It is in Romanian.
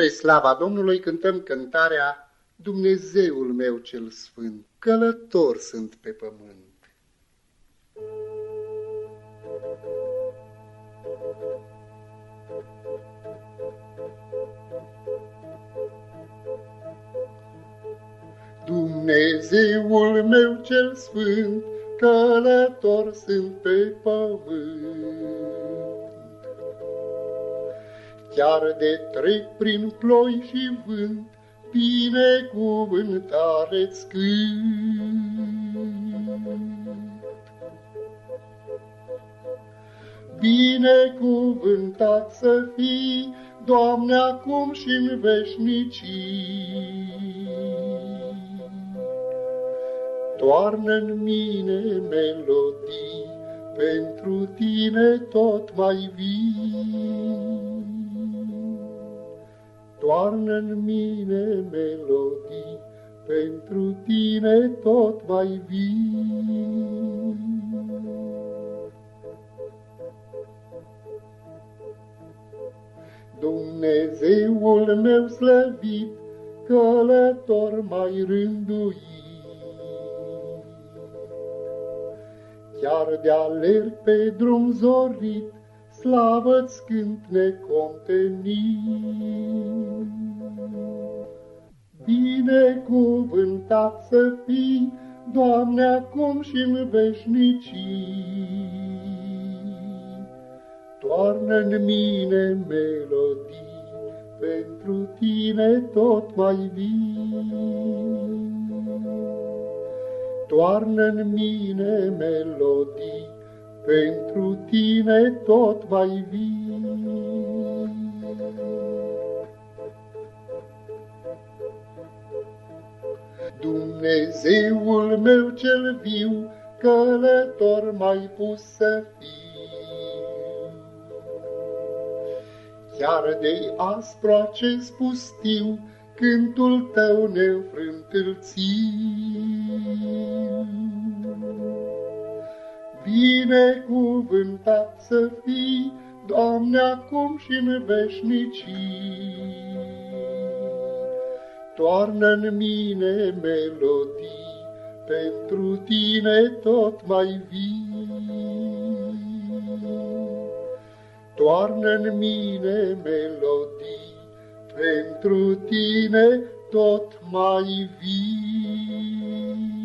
Spre slava Domnului cântăm cântarea Dumnezeul meu cel sfânt, călător sunt pe pământ. Dumnezeul meu cel sfânt, călător sunt pe pământ. Chiar de trec prin ploi și vânt, binecuvântare-ți Binecuvântat să fii, Doamne, acum și în veșnicii. Toarnă-n mine melodii, pentru tine tot mai vii. Toarnă-n mine melodii, pentru tine tot mai vii. Dumnezeul meu slăvit, călător mai rânduit, Chiar de alerg pe drum zorit, slavă-ți cânt necontenit. Binecuvântat să fii, Doamne, acum și în veșnicii. Toarnă-n mine melodii, pentru tine tot mai vii. Toarnă-n mine melodii, pentru tine tot mai vii. Dumnezeul meu cel viu, călător mai pus să fiu. Chiar de aspru acest pustiu, cântul tău neînfrânt îl Binecuvântat să fii, Doamne, acum și în veșnicii. Toarnă-n mine melodii, pentru tine tot mai vii. Toarnă-n mine melodii, pentru tine tot mai vii.